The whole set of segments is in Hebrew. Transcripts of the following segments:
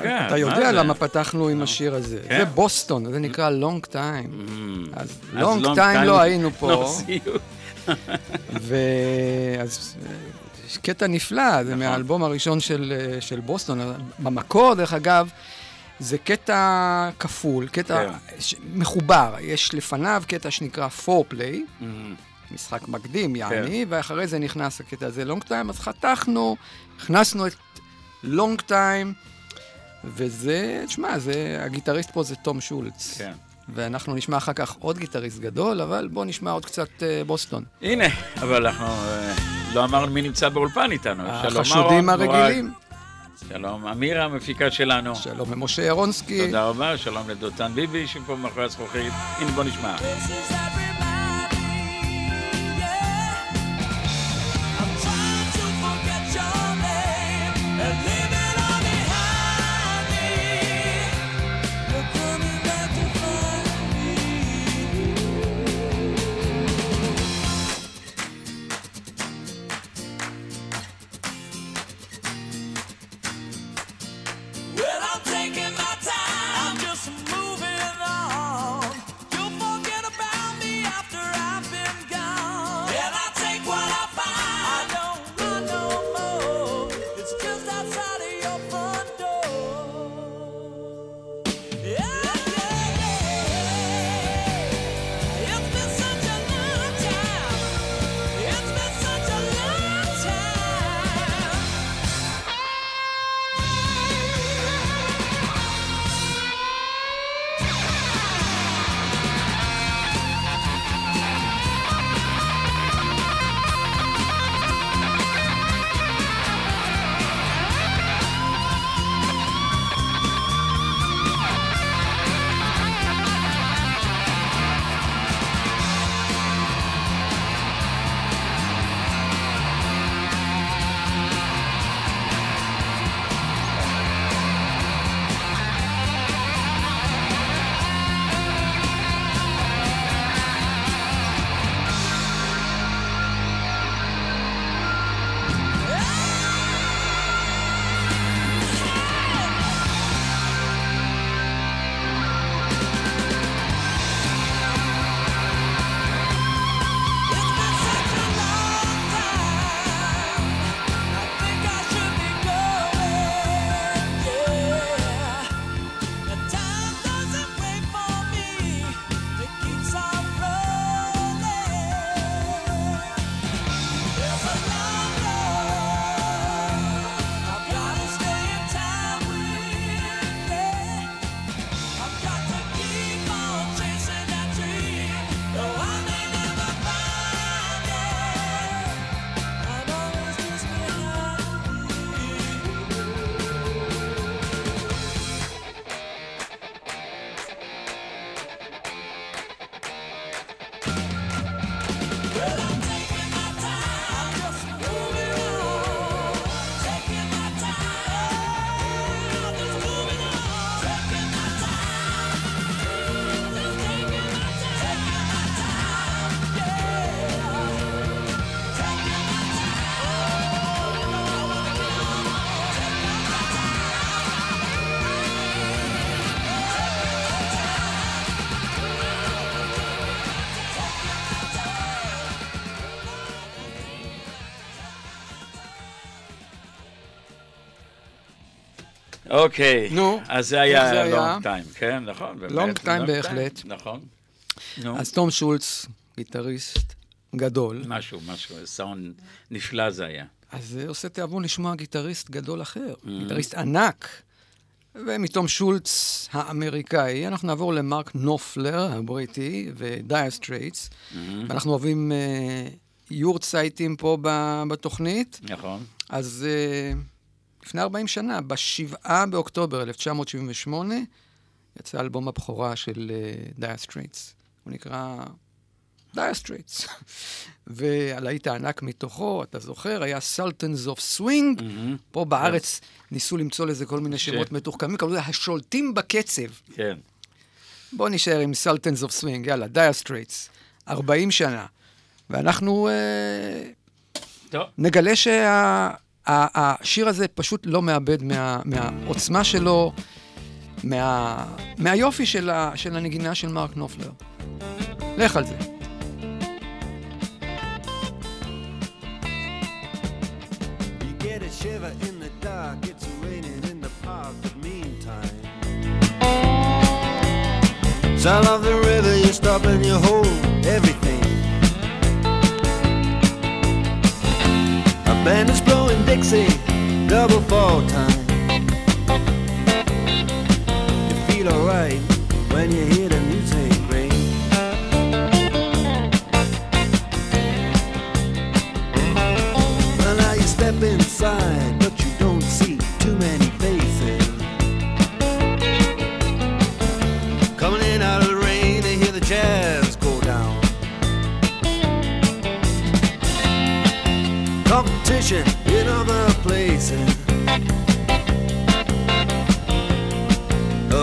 אתה יודע למה פתחנו עם השיר הזה. כן? זה בוסטון, זה נקרא Long Time. Mm. אז Long Time לא היינו פה. ואז יש קטע נפלא, זה נכון. מהאלבום הראשון של, של בוסטון. במקור, דרך אגב, זה קטע כפול, קטע כן. מחובר. יש לפניו קטע שנקרא Foreplay. Mm. משחק מקדים, יעני, כן. ואחרי זה נכנס הקטע הזה Long Time, אז חתכנו, הכנסנו את לונג טיים, וזה, תשמע, זה, הגיטריסט פה זה תום שולץ. כן. ואנחנו נשמע אחר כך עוד גיטריסט גדול, אבל בואו נשמע עוד קצת uh, בוסטון. הנה, אבל אנחנו uh, לא אמרנו מי נמצא באולפן איתנו. החשודים הרגילים. שלום, אמירה, המפיקה שלנו. שלום למשה ירונסקי. תודה רבה, שלום לדותן ביבי, שפה מאחורי הזכוכית. הנה, בוא נשמע. אוקיי. נו, אז זה היה? Long Time, כן, נכון. time long בהחלט. נכון. נו, אז תום שולץ, גיטריסט גדול, משהו, משהו, סאונד נפלא זה היה. אז זה עושה תיאבון לשמוע גיטריסט גדול אחר, Mm. גיטריסט ענק. ומתום שולץ האמריקאי, אנחנו נעבור למרק נופלר הבריטי ודייר סטרייטס. Mm-hmm. ואנחנו אוהבים אה, יורצייטים פה בתוכנית. נכון. אז אה, לפני 40 שנה, ב-7 באוקטובר 1978, יצא אלבום הבכורה של Dire Straits. הוא נקרא Dire Straits. והלהיט הענק מתוכו, אתה זוכר, היה Sultans of Swing. פה בארץ ניסו למצוא לזה כל מיני שמות מתוחכמים, קראו לזה השולטים בקצב. כן. בואו נשאר עם Sultans of Swing, יאללה, Dire Straits. 40 שנה. ואנחנו אה, טוב. נגלה שהשיר הזה פשוט לא מאבד מה, מהעוצמה שלו, מה, מהיופי של, ה, של הנגינה של מרק נופלר. לך על זה. Shiver in the dark, in the park, meantime. Sound of the river, you stop and you hold everything. A band is blowing Dixie, double fall time. You feel alright when you hear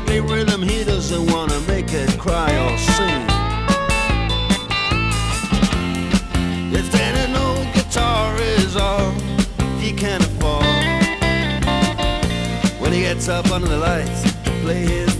Strictly rhythm, he doesn't wanna make it cry or sing. If then an old guitar is all he can afford When he gets up under the lights play his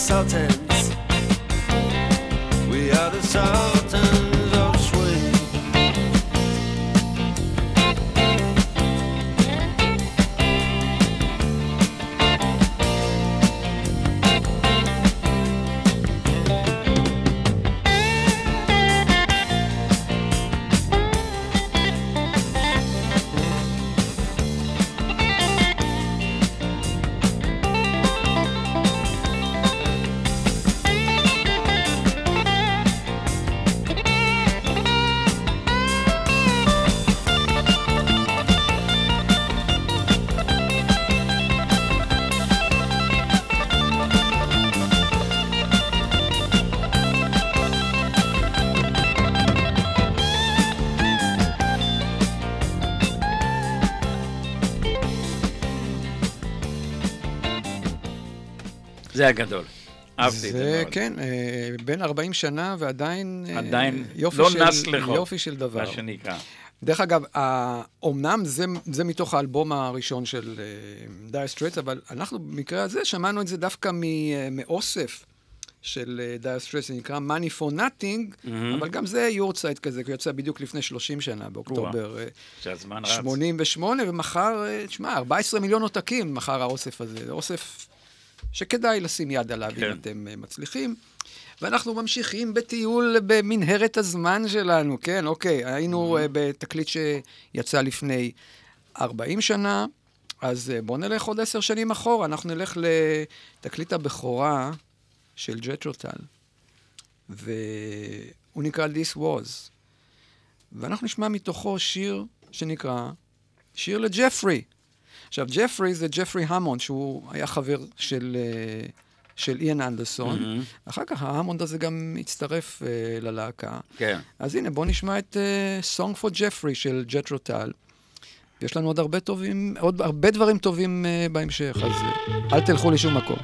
Sultans. We are the Sultans זה הגדול. אהבתי את זה זה, מאוד. כן, אה, בן 40 שנה ועדיין... אה, עדיין יופי לא של- נס לחו. יופי של דבר. מה שנקרא. דרך אגב, אומנם זה, זה מתוך האלבום הראשון של Dire Straits, אבל אנחנו במקרה הזה שמענו את זה דווקא מ- מאוסף של Dire Straits, זה נקרא Money for Nothing, אבל גם זה יורצייט כזה, כי הוא יצא בדיוק לפני 30 שנה, באוקטובר אה, שהזמן רץ. 88, ומכר, תשמע, 14 מיליון עותקים מכר האוסף הזה. זה אוסף שכדאי לשים יד עליו כן. אם אתם אה, מצליחים. ואנחנו ממשיכים בטיול במנהרת הזמן שלנו, כן, אוקיי, היינו אה, בתקליט שיצא לפני 40 שנה, אז אה, בואו נלך עוד עשר שנים אחורה, אנחנו נלך לתקליט הבכורה של ג'טרוטל, והוא נקרא This Was, ואנחנו נשמע מתוכו שיר שנקרא שיר לג'פרי. עכשיו, ג'פרי זה ג'פרי המונד, שהוא היה חבר של, אה, של איאן אנדרסון. Mm-hmm. אחר כך ההמונד הזה גם הצטרף uh, ללהקה. כן. אז הנה, בואו נשמע את uh, Song for Jeffrey של ג'טרו טל. יש לנו עוד הרבה טובים, עוד הרבה דברים טובים uh, בהמשך, אז uh, אל תלכו לשום מקום.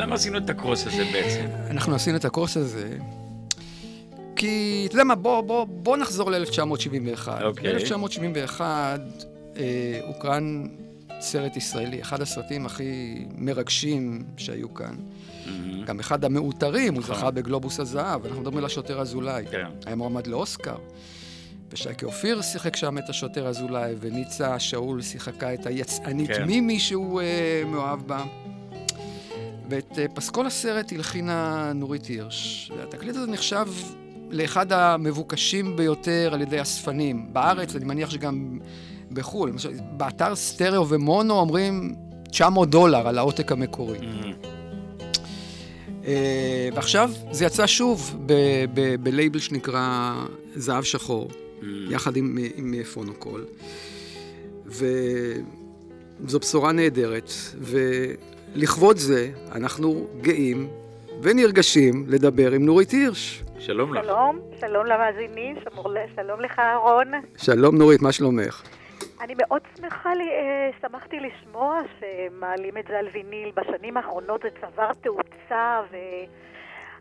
אז למה עשינו את הקרוס הזה בעצם? אנחנו עשינו את הקורס הזה, כי, אתה יודע מה, בוא, בוא, בוא נחזור ל-1971. אוקיי. ב-1971 אה, הוקרן סרט ישראלי, אחד הסרטים הכי מרגשים שהיו כאן. מהמם. גם אחד המעוטרים, הוא נכון. זכה בגלובוס הזהב, אנחנו מדברים על השוטר אזולאי. כן. היה מועמד לאוסקר. ושייקה אופיר שיחק שם את השוטר אזולאי, וניצה שאול שיחקה את היצאנית כן. מימי שהוא אה, מאוהב בה. ואת אה, פסקול הסרט הלחינה נורית הירש. והתקליט הזה נחשב לאחד המבוקשים ביותר על ידי אספנים. בארץ, אני מניח שגם בחו"ל. למשל, באתר סטריאו ומונו אומרים 900 דולר על העותק המקורי. אה, ועכשיו זה יצא שוב בלייבל שנקרא זהב שחור, מהמם. יחד עם, עם פונוקול. וזו בשורה נהדרת, ולכבוד זה אנחנו גאים ונרגשים לדבר עם נורית הירש. שלום לך. שלום, שלום למאזינים, שלום לך אהרון. שלום נורית, מה שלומך? אני מאוד שמחה, לי, אה, שמחתי לשמוע שמעלים את זה על ויניל. בשנים האחרונות זה צבר תאוצה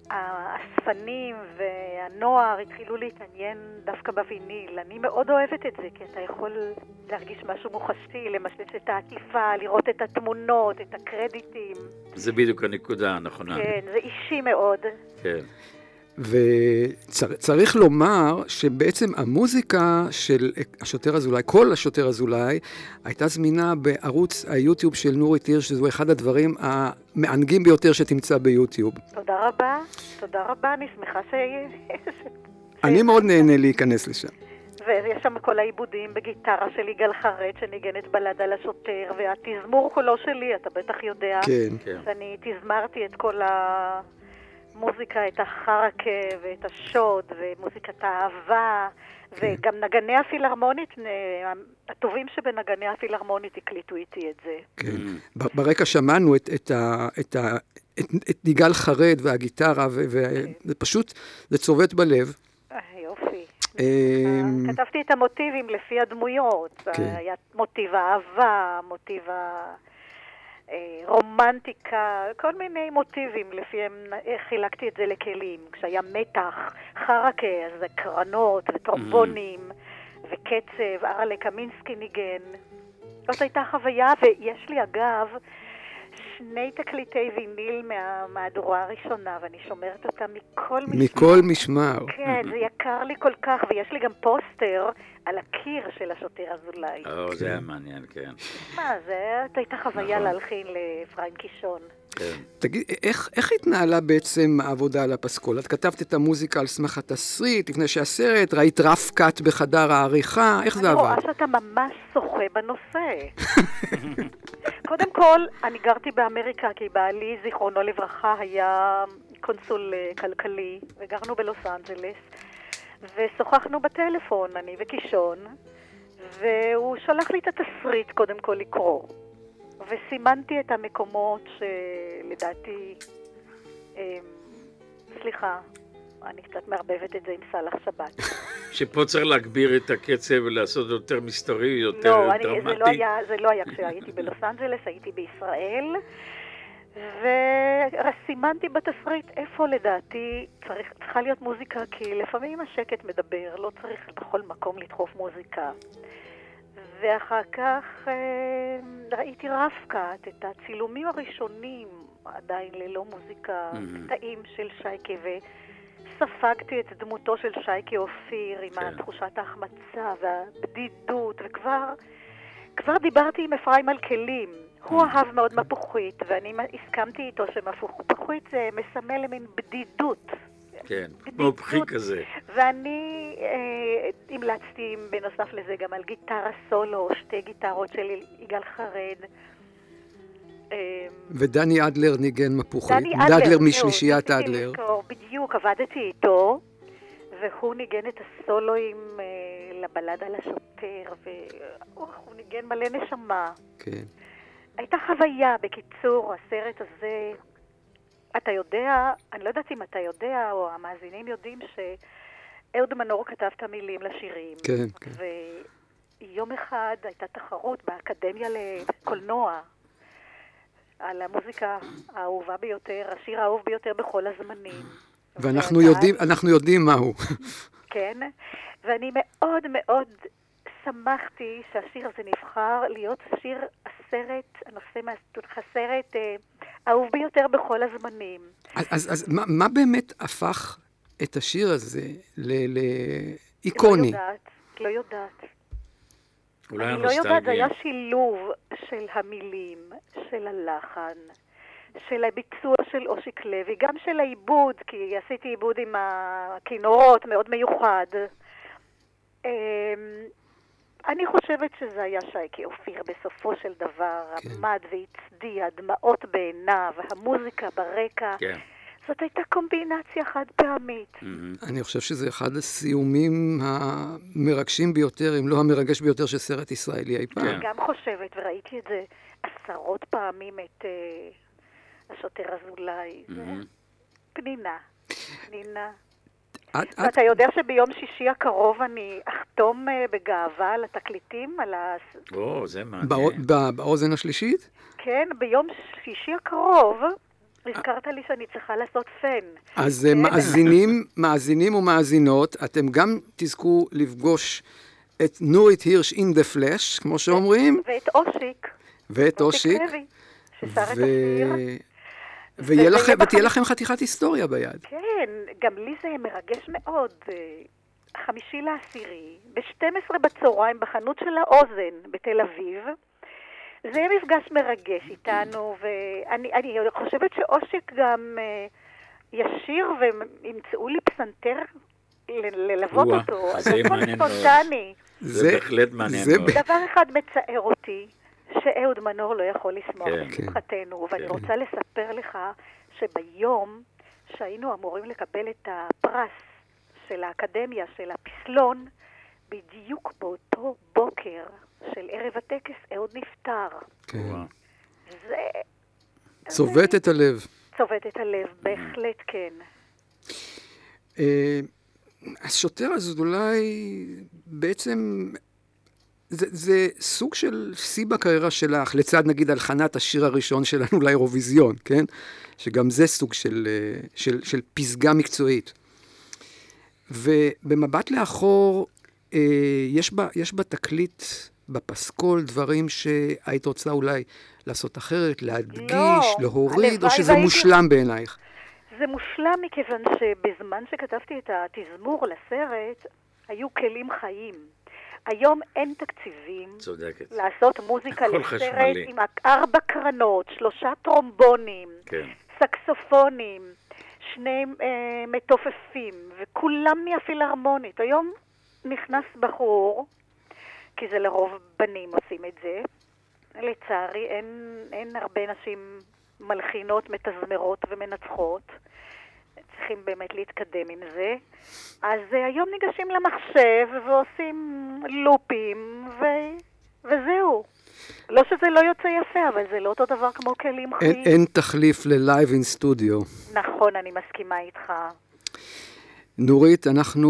והאספנים והנוער התחילו להתעניין דווקא בוויניל. אני מאוד אוהבת את זה, כי אתה יכול להרגיש משהו מוחשי, למשש את העטיפה, לראות את התמונות, את הקרדיטים. זה בדיוק הנקודה הנכונה. כן, זה אישי מאוד. כן. וצריך לומר שבעצם המוזיקה של השוטר אזולאי, כל השוטר אזולאי, הייתה זמינה בערוץ היוטיוב של נורית הירש, שזה אחד הדברים המענגים ביותר שתמצא ביוטיוב. תודה רבה, תודה רבה, אני שמחה ש... אני מאוד נהנה להיכנס לשם. ויש שם כל העיבודים בגיטרה של יגאל חרד שניגנת בלד על השוטר, והתזמור כולו שלי, אתה בטח יודע. כן. כן. שאני תזמרתי את כל המוזיקה, את החרקה ואת השוד ומוזיקת האהבה, וגם נגני הפילהרמונית, נ- הטובים שבנגני הפילהרמונית הקליטו איתי את זה. כן. ב- ברקע שמענו את, את, ה, את, ה, את, את יגאל חרד והגיטרה, וזה פשוט, זה צובט בלב. אה, יופי. אמ, אה, כתבתי את המוטיבים לפי הדמויות. כן. היה מוטיב האהבה, מוטיב הרומנטיקה, כל מיני מוטיבים, לפיהם אה, חילקתי את זה לכלים. כשהיה מתח, חרקה, אז קרנות וטרומבונים וקצב, ארלה קמינסקי ניגן. זאת הייתה חוויה, ויש לי אגב שני תקליטי ויניל מהמהדורה הראשונה, ואני שומרת אותם מכל משמר. מכל משמר. כן, זה יקר לי כל כך, ויש לי גם פוסטר על הקיר של השוטר אזולאי. או, זה היה מעניין, כן. מה, זה הייתה חוויה נכון. להלחין לאפרים קישון. כן. תגיד, איך, איך התנהלה בעצם העבודה על הפסקול? את כתבת את המוזיקה על סמך התסריט, לפני שהסרט, ראית רף קאט בחדר העריכה, איך זה אני רואה עבד? שאתה ממש שוחה בנושא. קודם כל, אני גרתי באמריקה, כי בעלי, זיכרונו לברכה, היה קונסול אה, כלכלי, וגרנו בלוס אנג'לס, ושוחחנו בטלפון, אני וקישון, והוא שלח לי את התסריט קודם כל לקרוא. וסימנתי את המקומות שלדעתי... אמ, סליחה, אני קצת מערבבת את זה עם סאלח שבת. שפה צריך להגביר את הקצב ולעשות יותר מסתורי, יותר לא, אני, דרמטי. זה, לא היה, זה לא היה כשהייתי בלוס אנג'לס, הייתי בישראל, וסימנתי בתסריט איפה לדעתי צריך, צריכה להיות מוזיקה, כי לפעמים השקט מדבר, לא צריך בכל מקום לדחוף מוזיקה. ואחר כך אה, ראיתי רפקת, את הצילומים הראשונים, עדיין ללא מוזיקה, Mhm. קטעים של שייקה, וספגתי את דמותו של שייקה אופיר עם כן. תחושת ההחמצה והבדידות, וכבר כבר דיברתי עם אפרים על כלים. הוא אהב מאוד מפוחית, ואני הסכמתי איתו שמפוחית זה מסמל למין בדידות. כן, כמו בדידות. בכי כזה. ואני אה, המלצתי בנוסף לזה גם על גיטרה סולו, שתי גיטרות של יגאל חרד. אה, ודני אדלר ניגן מפוחית. דני אדלר, זהו, משלישיית אדלר. לזכור, בדיוק, עבדתי איתו, והוא ניגן את הסולואים אה, לבלד על השוטר, והוא ניגן מלא נשמה. כן. הייתה חוויה, בקיצור, הסרט הזה, אתה יודע, אני לא יודעת אם אתה יודע, או המאזינים יודעים שאהוד מנור כתב את המילים לשירים. כן, כן. ויום אחד הייתה תחרות באקדמיה לקולנוע על המוזיקה האהובה ביותר, השיר האהוב ביותר בכל הזמנים. ואנחנו יודעים, אנחנו יודעים מהו. כן, ואני מאוד מאוד שמחתי שהשיר הזה נבחר להיות שיר הסרט, הנושא מהסרט, הסרט אה, אהוב ביותר בכל הזמנים. אז, אז, אז מה, מה באמת הפך את השיר הזה לאיקוני? לא יודעת, לא יודעת. אולי אני לא יודעת, זה. היה שילוב של המילים, של הלחן, של הביצוע של אושיק לוי, גם של העיבוד, כי עשיתי עיבוד עם הכינורות, מאוד מיוחד. אני חושבת שזה היה שייקי אופיר בסופו של דבר, כן. עמד והצדיע, דמעות בעיניו, המוזיקה ברקע. כן. זאת הייתה קומבינציה חד פעמית. אני חושב שזה אחד הסיומים המרגשים ביותר, אם לא המרגש ביותר של סרט ישראלי אי פעם. אני גם חושבת, וראיתי את זה עשרות פעמים, את אה, השוטר אזולאי. פנינה. פנינה. את, את, ואתה יודע שביום שישי הקרוב אני אחתום אה, בגאווה על התקליטים, על ה... או, זה מעניין. בא, בא, באוזן השלישית? כן, ביום שישי הקרוב הזכרת לי שאני צריכה לעשות פן. אז אה, כן. מאזינים, מאזינים ומאזינות, אתם גם תזכו לפגוש את נורית הירש in the flash, כמו שאומרים, ואת אושיק. ואת אושיק, לוי, ששר את ו... השיר. ויהיה לכם, ותהיה לכם חתיכת היסטוריה ביד. כן, גם לי זה מרגש מאוד. אה, חמישי לעשירי, ב-12 בצהריים בחנות של האוזן בתל אביב. זה מפגש מרגש איתנו, ואני אני חושבת שאושיק גם אה, ישיר וימצאו לי פסנתר ללוות אותו. זה הכל מעניין מאוד. ספונטני. זה בהחלט מעניין מאוד. דבר אחד מצער אותי, שאהוד מנור לא יכול לשמוח כן. בשמחתנו, ואני כן. רוצה לספר לך שביום שהיינו אמורים לקבל את הפרס של האקדמיה, של הפסלון, בדיוק באותו בוקר של ערב הטקס אהוד נפטר. כן. זה... צובט את הלב. צובט את הלב, בהחלט כן. אה, השוטר אזולאי בעצם, זה, זה סוג של שיא בקריירה שלך, לצד נגיד הלחנת השיר הראשון שלנו לאירוויזיון, כן? שגם זה סוג של, אה, של, של פסגה מקצועית. ובמבט לאחור, אה, יש, בה, יש בתקליט, בפסקול, דברים שהיית רוצה אולי לעשות אחרת, להדגיש, לא, להוריד, או שזה והייתי- מושלם בעינייך? זה מושלם מכיוון שבזמן שכתבתי את התזמור לסרט, היו כלים חיים. היום אין תקציבים צודקת. לעשות מוזיקה לסרט. עם ארבע קרנות, שלושה טרומבונים, כן. סקסופונים, שני אה, מתופפים, וכולם מהפילהרמונית. היום נכנס בחור, כי זה לרוב בנים עושים את זה. לצערי אין, אין הרבה נשים מלחינות, מתזמרות ומנצחות. צריכים באמת להתקדם עם זה. אז אה, היום ניגשים למחשב ועושים לופים, ו... וזהו. לא שזה לא יוצא יפה, אבל זה לא אותו דבר כמו כלים אין, חיים. אין תחליף ללייב אין סטודיו. נכון, אני מסכימה איתך. נורית, אנחנו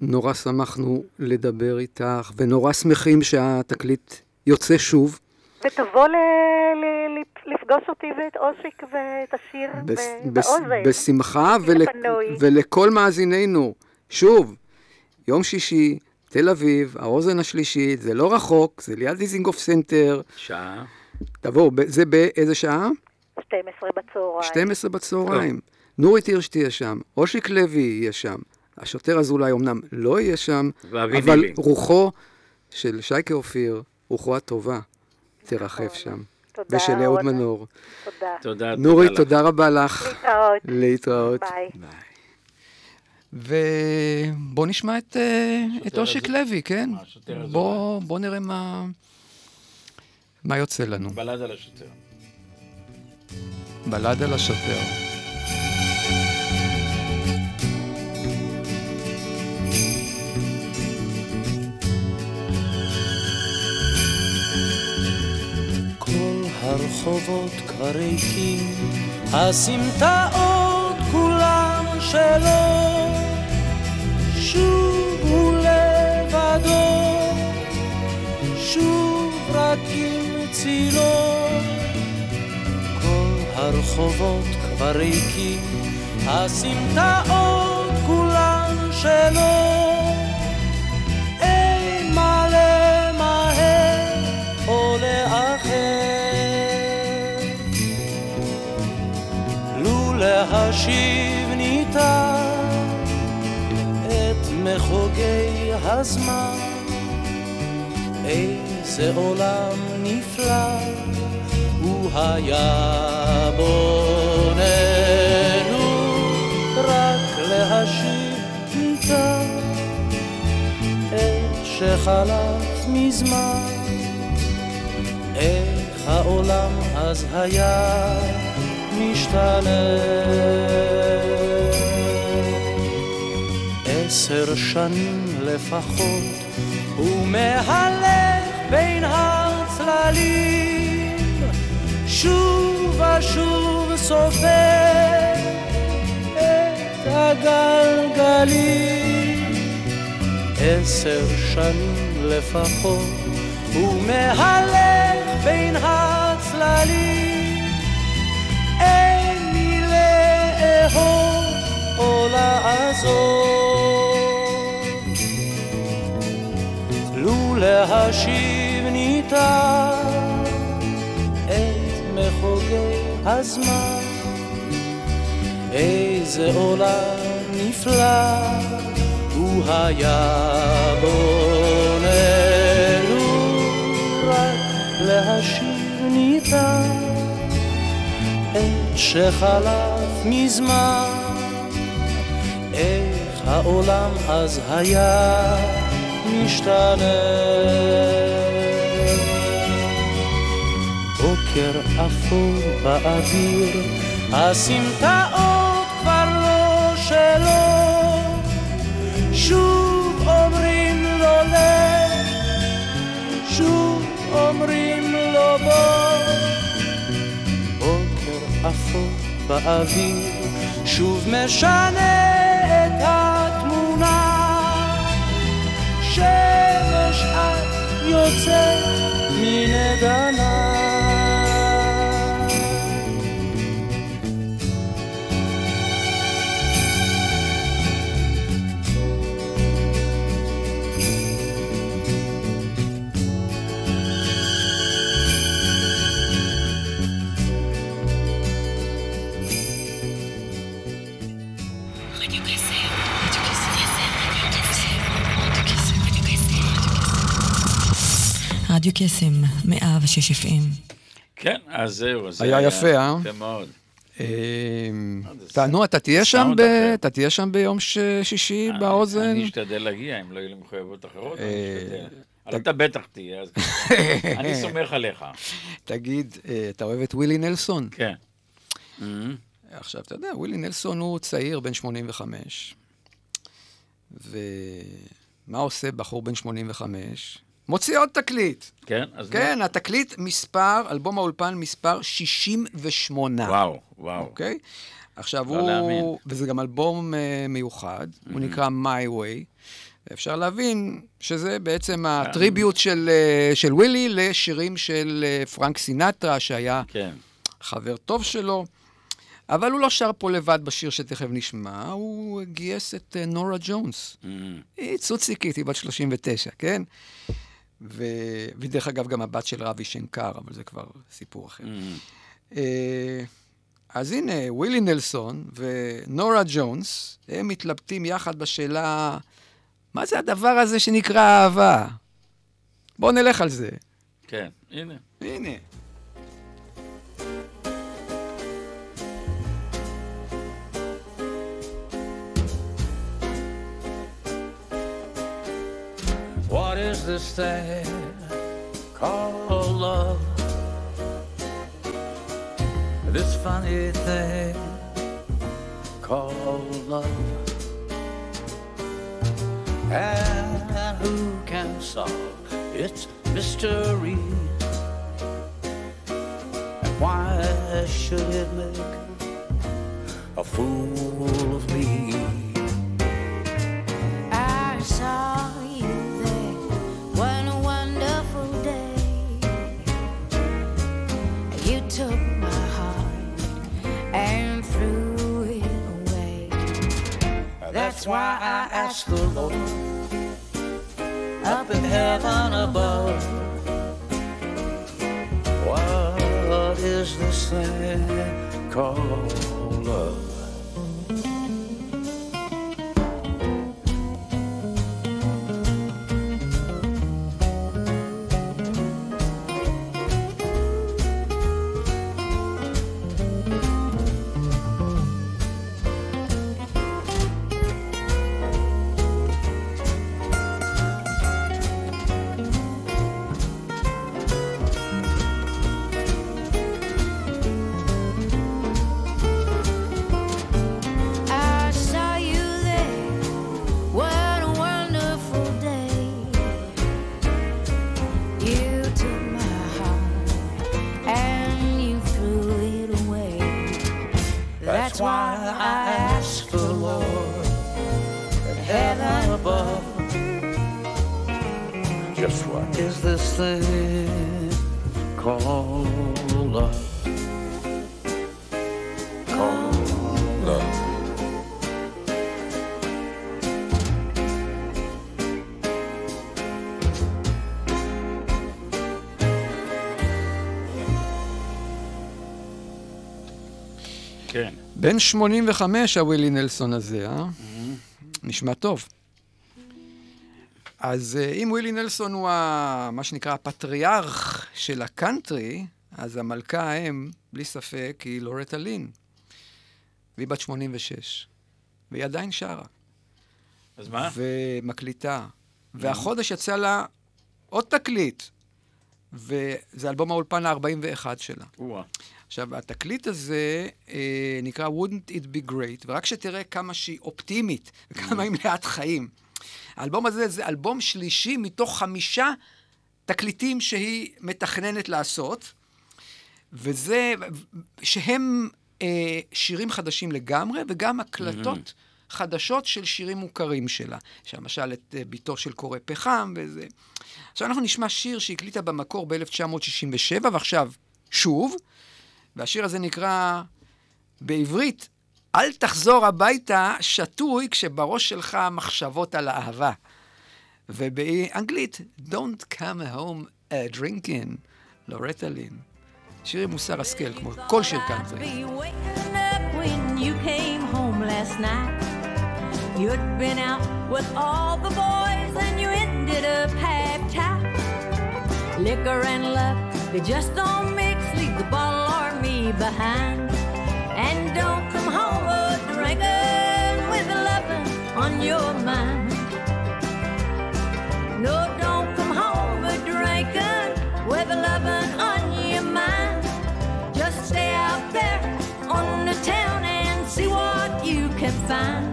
נורא שמחנו לדבר איתך, ונורא שמחים שהתקליט יוצא שוב. ותבוא ל... ל... ל- לפגוש אותי ואת אושיק ואת השיר בס, ב... בס, באוזן. בשמחה, ול. ולכל מאזיננו, שוב, יום שישי, תל אביב, האוזן השלישית, זה לא רחוק, זה ליד דיזינגוף סנטר. שעה. תבואו, ב- זה באיזה שעה? 12 בצהריים. 12 בצהריים. נורית הירש תהיה שם, אושיק לוי יהיה שם. השוטר אזולאי אמנם לא יהיה שם, אבל. רוחו של שייקה אופיר, רוחו הטובה, תרחף נכון. שם. תודה, ושל אהוד. מנור. תודה. תודה. נורית, לך. תודה רבה לך. להתראות. להתראות. ביי. ובוא נשמע את, אה, את אושיק לוי, כן? בוא נראה מה, מה יוצא לנו. בלד על השוטר. בלד על השוטר. הרחובות כבר ריקים, הסמטאות כולן שלו, שוב הוא לבדו, שוב רק עם צילו. כל הרחובות כבר ריקים, הסמטאות כולן שלו. להשיב ניתן את מחוגי הזמן. איזה עולם נפלא הוא היה בוננו, רק להשיב ניתן את שחלף מזמן. איך העולם אז היה משתנה. עשר שנים לפחות הוא מהלך בין הצללים, שוב ושוב סופר את הגלגלים. עשר שנים לפחות הוא מהלך בין הצללים, לאהוב או לעזור. לו להשיב ניתן את מחוגי הזמן, איזה עולם נפלא הוא היה בוננו, רק להשיב ניתן את שחלף מזמן, איך העולם אז היה משתנה. בוקר אפור באוויר, הסמטאות כבר לא שלו. שוב אומרים לו לך, שוב אומרים לו בוא. בוקר אפור באוויר, שוב משנה את התמונה. שמש את יוצאת מן עדנה. רדיו קסם, 106 FM. כן, אז זהו. זה היה יפה, אה? יפה מאוד. אה, זה אתה- נו, אתה תהיה שם ב-. אתה תהיה שם ביום שישי אני- באוזן? אני אשתדל להגיע, אם לא יהיו לי מחויבות אחרות, אני אה, אשתדל. אבל אתה בטח תהיה, אז אני סומך עליך. תגיד, אה, אתה אוהב את ווילי נלסון? כן. עכשיו, אתה יודע, ווילי נלסון הוא צעיר, בן 85, ומה עושה בחור בן 85? מוציא עוד תקליט. כן? אז מה? כן, התקליט מספר, אלבום האולפן מספר 68. וואו, וואו. אוקיי? עכשיו לא להאמין. הוא, וזה גם אלבום אה, מיוחד, הוא נקרא My Way. אפשר להבין שזה בעצם הטריביוט של, אה, של ווילי לשירים של אה, פרנק סינטרה, שהיה כן. חבר טוב שלו. אבל הוא לא שר פה לבד בשיר שתכף נשמע, הוא גייס את נורה ג'ונס. היא צוציקית, היא בת 39, כן? ו... ודרך אגב, גם הבת של רבי שנקר, אבל זה כבר סיפור אחר. אה, אז הנה, ווילי נלסון ונורה ג'ונס, הם מתלבטים יחד בשאלה, מה זה הדבר הזה שנקרא אהבה? בואו נלך על זה. כן, הנה. הנה. Is this thing called love? This funny thing called love. And who can solve its mystery? And why should it make a fool of me? That's why I ask the Lord up in heaven above. What is this thing called בן 85 הווילי נלסון הזה, אה? נשמע טוב. אז אה, אם ווילי נלסון הוא ה, מה שנקרא הפטריארך של הקאנטרי, אז המלכה האם, בלי ספק, היא לורטה לין. והיא בת 86. והיא עדיין שרה. אז מה? ומקליטה. והחודש יצא לה עוד תקליט. וזה אלבום האולפן ה-41 שלה. עכשיו, התקליט הזה אה, נקרא Wouldn't It Be Great, ורק שתראה כמה שהיא אופטימית וכמה היא מלאת חיים. האלבום הזה זה אלבום שלישי מתוך חמישה תקליטים שהיא מתכננת לעשות, וזה, שהם אה, שירים חדשים לגמרי, וגם הקלטות חדשות של שירים מוכרים שלה. למשל את אה, ביתו של קורא פחם וזה. עכשיו אנחנו נשמע שיר שהקליטה במקור ב-1967, ועכשיו שוב, והשיר הזה נקרא בעברית, אל תחזור הביתה שתוי כשבראש שלך מחשבות על אהבה. ובאנגלית, Don't come home uh, drinking, לורטה לין. שיר עם מוסר השכל, כמו כל שיר last night. You'd been out with all the boys and you ended up half tight. Liquor and love, they just don't mix. Leave the bottle behind. And don't come home a drinking with a loving on your mind. No, don't come home a drinking with a loving on your mind. Just stay out there on the town and see what you can find.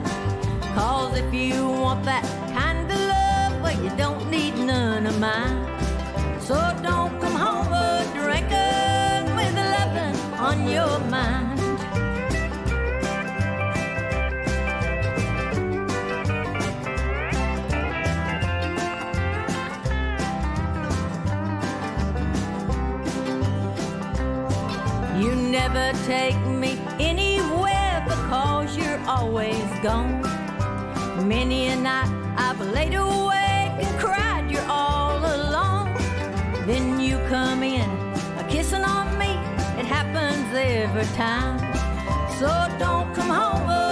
Cause if you want that kind of love, well, you don't need none of mine. So don't take me anywhere because you're always gone. Many a night I've laid awake and cried you're all alone. Then you come in, a kissing on me, it happens every time. So don't come home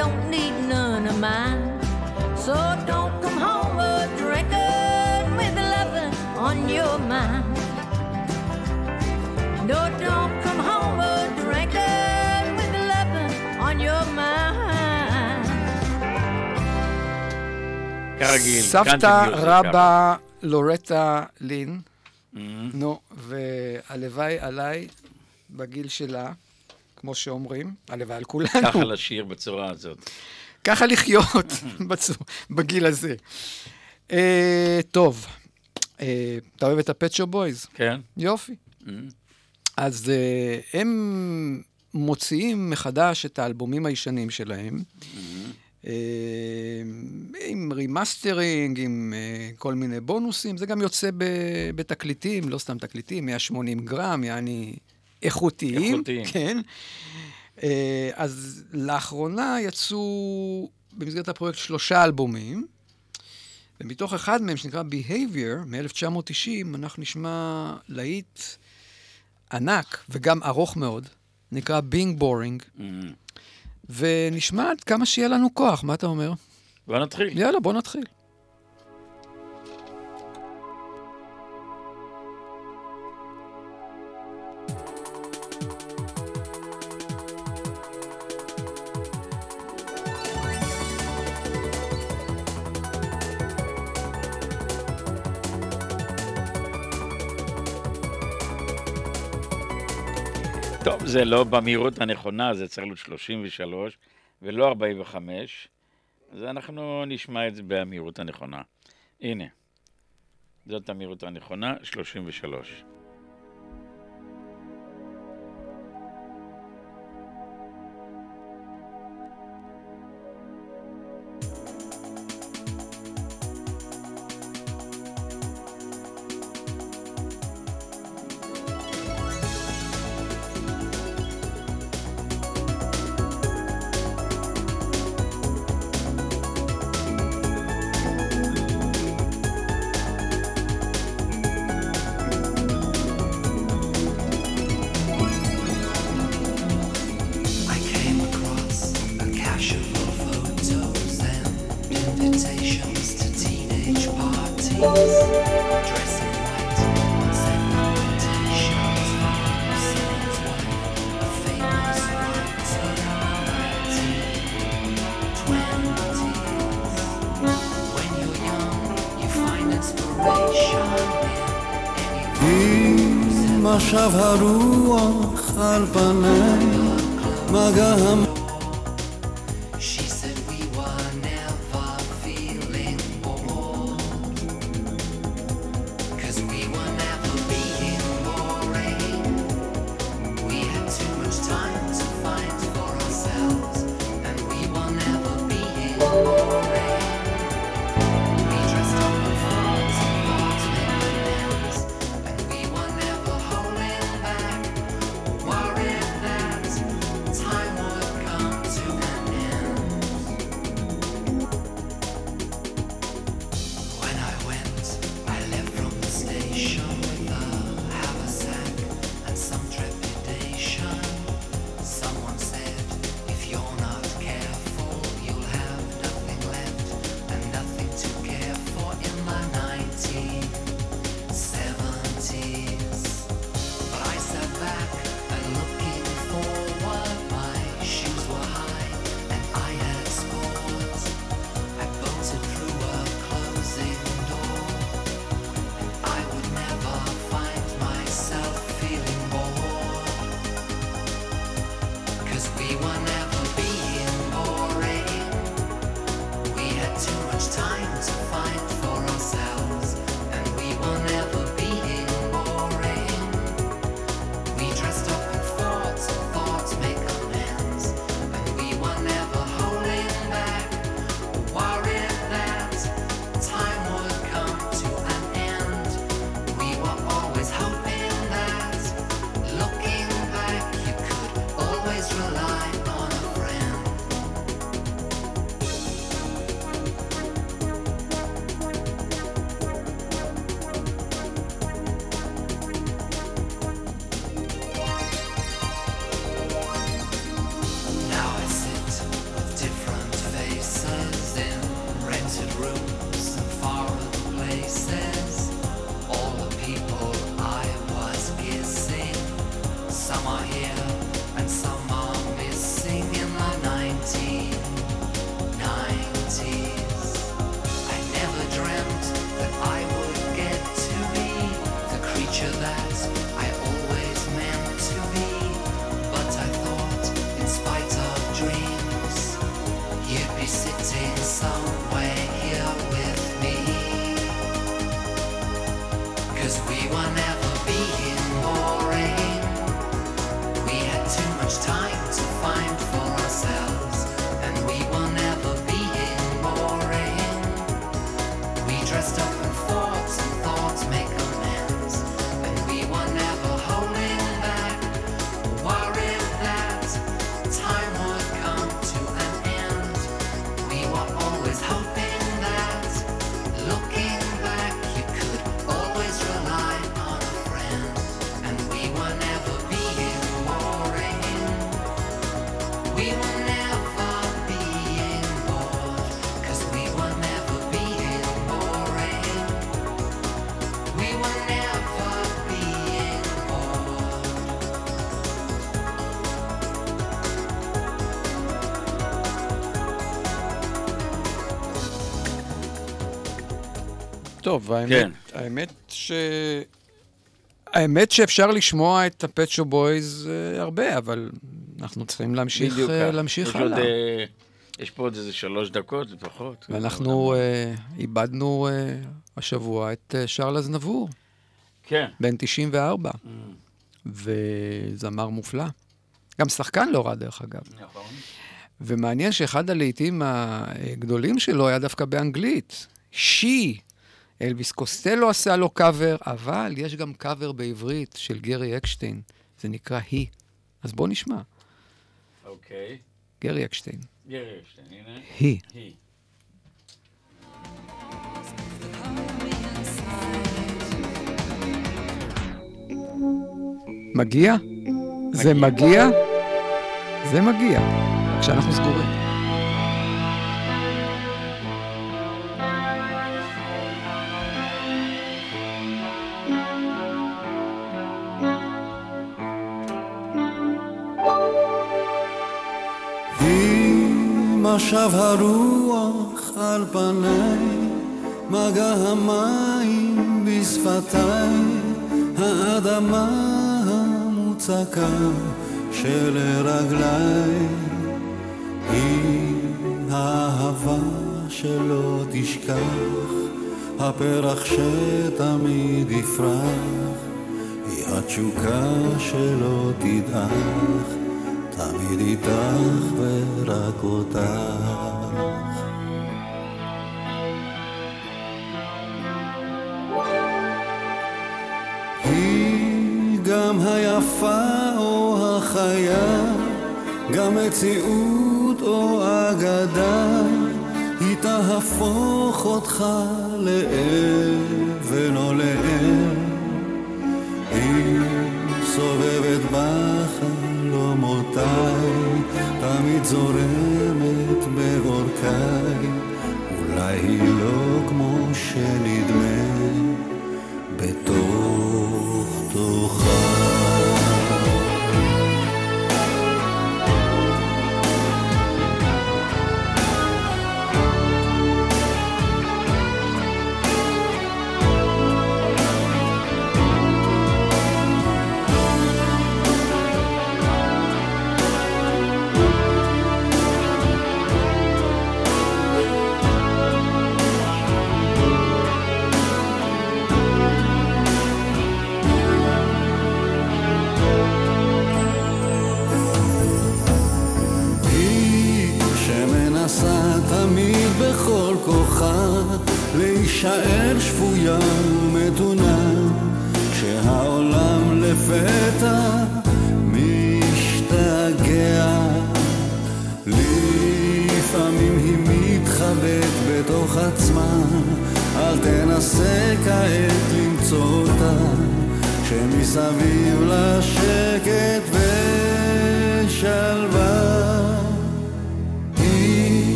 don't need none of mine. So don't come home a drinking with a loving on your mind. No, don't come home a drinking with a loving on your mind. כרגיל. סבתא רבא לורטה לין. נו, והלוואי עליי בגיל שלה, כמו שאומרים, הלוואי על כולנו. ככה לשיר בצורה הזאת. ככה לחיות בגיל הזה. אה, טוב, אה, אתה אוהב את ה Pet Shop Boys? כן? יופי. Mm. אז אה, הם מוציאים מחדש את האלבומים הישנים שלהם, אה, עם remastering, עם כל מיני בונוסים. זה גם יוצא ב- בתקליטים, לא סתם תקליטים, 180 גרם, יעני איכותיים. איכותיים. כן. אה, אז לאחרונה יצאו במסגרת הפרויקט שלושה אלבומים, ומתוך אחד מהם, שנקרא Behavior, מ-1990, אנחנו נשמע להיט ענק וגם ארוך מאוד, נקרא Being Boring, Mm. ונשמע עד כמה שיהיה לנו כוח, מה אתה אומר? בוא נתחיל. יאללה, בוא נתחיל. זה לא במהירות הנכונה, זה צריך להיות 33 ולא 45, אז אנחנו נשמע את זה במהירות הנכונה. הנה, זאת המהירות הנכונה, 33. הרוח על פני מגע Cause we want never טוב. האמת, כן. האמת ש... האמת שאפשר לשמוע את הפצ'ו בויז uh, הרבה, אבל אנחנו צריכים להמשיך, uh, להמשיך הלאה. עוד, uh, יש פה עוד איזה שלוש דקות לפחות. ואנחנו uh, איבדנו uh, השבוע את uh, שרל אזנבור. כן. בן 94. Mm. וזמר מופלא. גם שחקן לא רע, דרך אגב. נכון. ומעניין שאחד הלעיתים הגדולים שלו היה דווקא באנגלית. She אלוויס קוסטלו עשה לו קאבר, אבל יש גם קאבר בעברית של גרי אקשטיין. זה נקרא היא. אז בואו נשמע. אוקיי. גרי אקשטיין. גרי אקשטיין, הנה. היא. היא. מגיע? זה מגיע? זה מגיע. כשאנחנו סגורים. משב הרוח על פניי, מגע המים בשפתיי, האדמה המוצקה של רגליי. היא האהבה שלא תשכח, הפרח שתמיד יפרח, היא התשוקה שלא תדעך. תמיד איתך ורק אותך. מציאות או אגדה, היא תהפוך אותך לאבן או לאם. היא סובבת בחלומותיי, תמיד זורמת בעורקיי, אולי היא לא כמו שנדמה,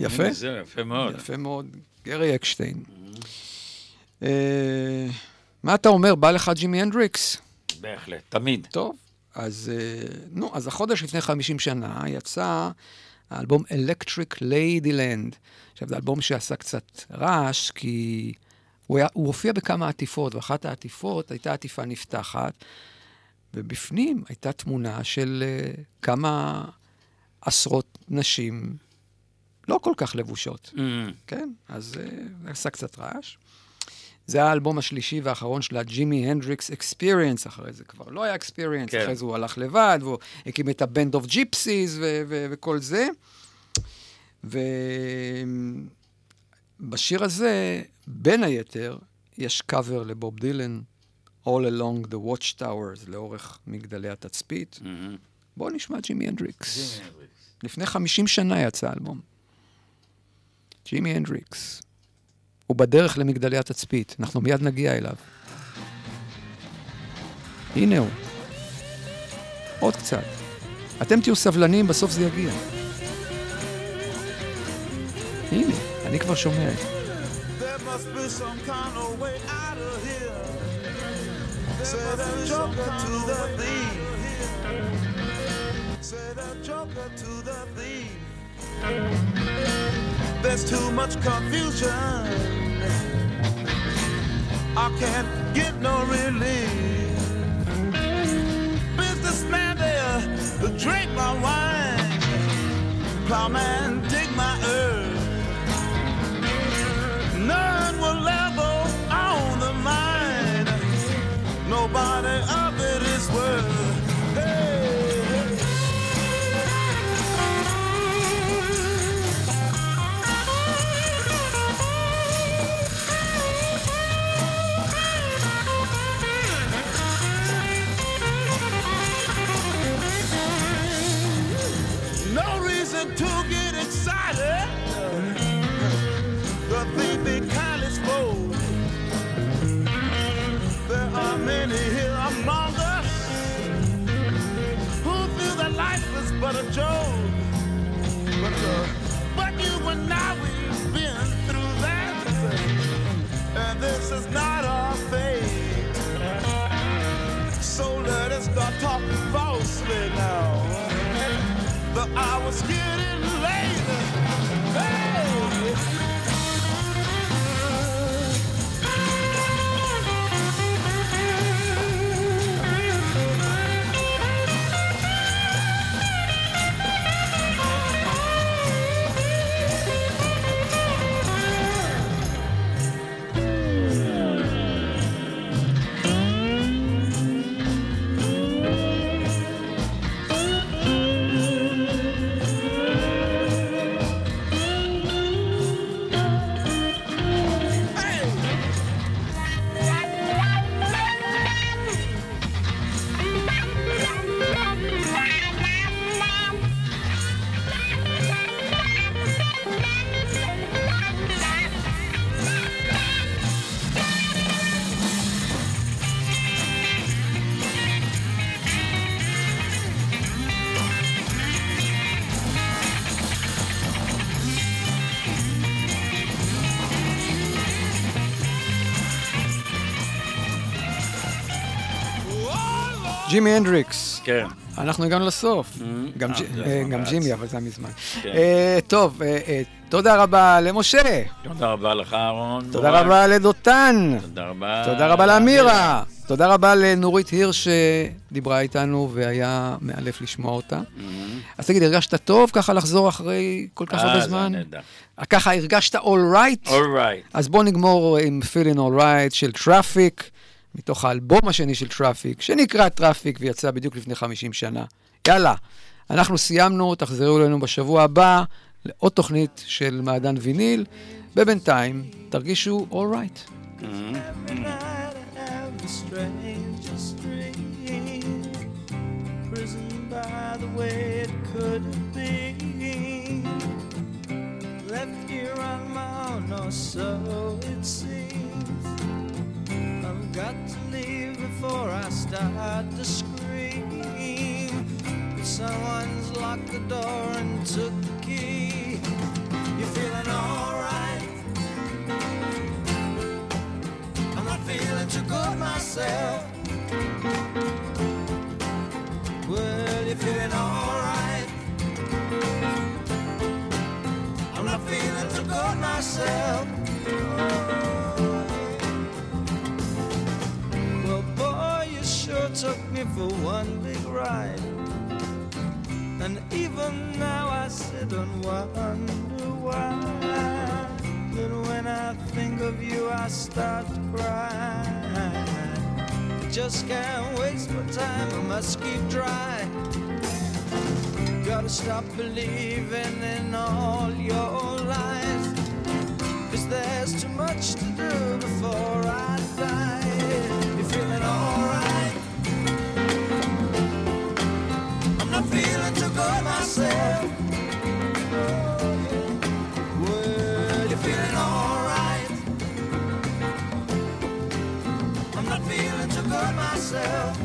יפה. זהו, יפה מאוד. יפה מאוד. גרי אקשטיין. אה, מה אתה אומר? בא לך ג'ימי הנדריקס? בהחלט, תמיד. טוב, אז אה, נו, אז החודש לפני 50 שנה יצא האלבום Electric Ladyland. עכשיו, זה אלבום שעשה קצת רעש, כי הוא, היה, הוא הופיע בכמה עטיפות, ואחת העטיפות הייתה עטיפה נפתחת, ובפנים הייתה תמונה של uh, כמה עשרות נשים לא כל כך לבושות. Mm. כן, אז אה, זה עשה קצת רעש. זה האלבום השלישי והאחרון של ה Jimi Hendrix Experience, אחרי זה כבר לא היה Experience, כן. אחרי זה הוא הלך לבד, והוא הקים את ה Band of Gypsys וכל זה. ובשיר הזה, בין היתר, יש קאבר לבוב דילן, All Along the Watchtowers, לאורך מגדלי התצפית. מהמם. בואו נשמע ג'ימי הנדריקס. לפני 50 שנה יצא אלבום. ג'ימי הנדריקס. הוא בדרך למגדלי התצפית, אנחנו מיד נגיע אליו. הנה הוא. עוד קצת. אתם תהיו סבלניים, בסוף זה יגיע. הנה, אני כבר שומע את זה. To. Say the joker to the thief. There's too much confusion. I can't get no relief. Businessman there, drink my wine. Plowman, dig is not our fate. So let us start talking falsely now. The hour's getting late. ג'ימי הנדריקס. כן. אנחנו הגענו לסוף. גם אה, זה אה. ג'ימי, אבל זה היה מזמן. כן. אה, טוב, אה, אה, תודה רבה למשה. תודה רבה לך, אהרון. תודה. רבה לדותן. תודה רבה. תודה רבה לאמירה. תודה רבה לנורית הירש שדיברה איתנו והיה מאלף לשמוע אותה. אז תגיד, הרגשת טוב ככה לחזור אחרי כל כך אה, הרבה זה זמן? נהדר. ככה הרגשת? All right. אז בוא נגמור עם All Right של Traffic, מתוך האלבום השני של Traffic, שנקרא Traffic ויצא בדיוק לפני 50 שנה. יאללה, אנחנו סיימנו, תחזרו אלינו בשבוע הבא לעוד תוכנית של מעדן ויניל, ובינתיים תרגישו be. Left here on my own, or so it seems. Got to leave before I start to scream. But someone's locked the door and took the key. You're feeling alright. I'm not feeling too good myself. Well, you're feeling alright. I'm not feeling too good myself. For one big ride. And even now I sit and wonder why. But when I think of you, I start to cry. Just can't waste my time, I must keep trying. Gotta stop believing in all your lies. Cause there's too much to do before I die. Myself.